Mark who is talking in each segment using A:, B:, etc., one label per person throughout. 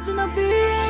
A: original being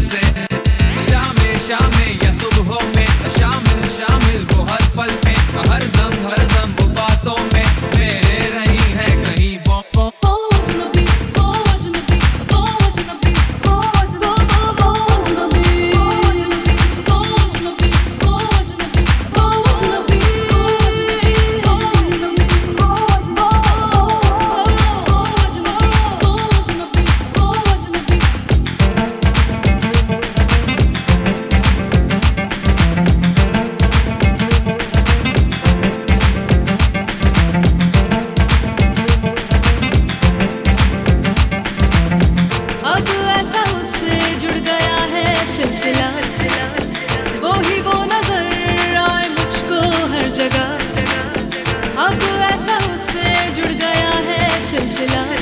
B: सिलसिला
A: जगह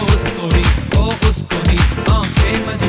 B: oh o Oskoni, on came and